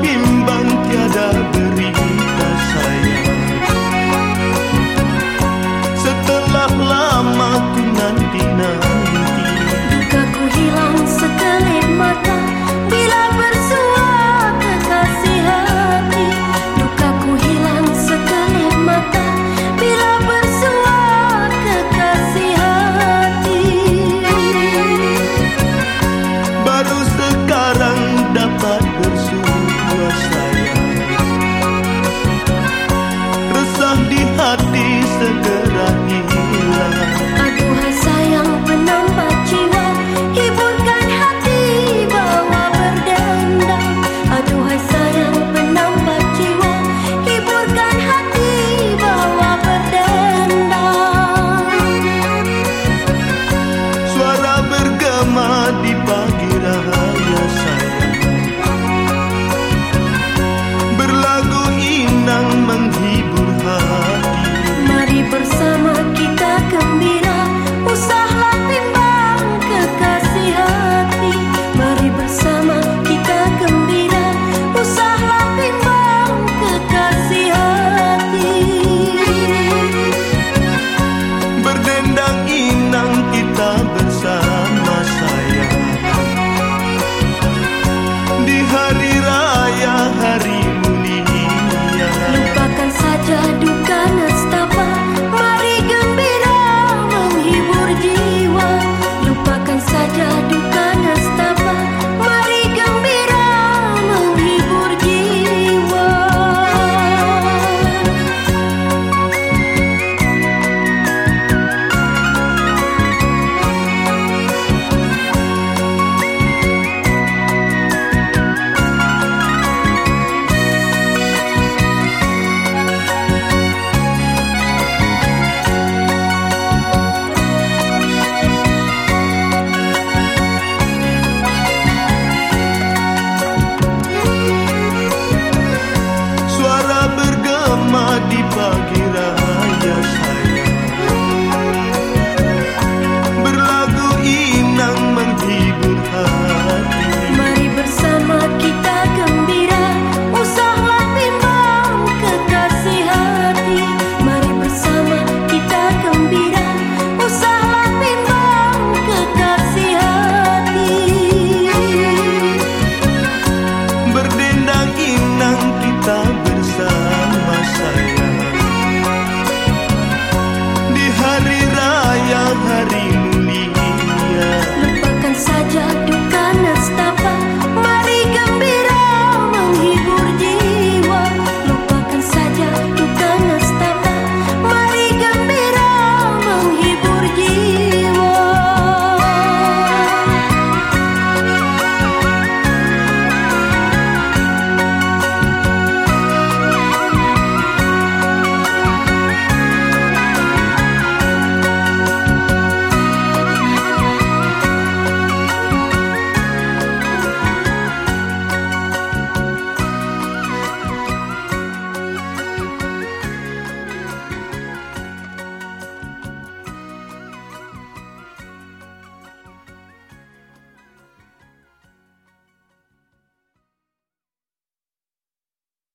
be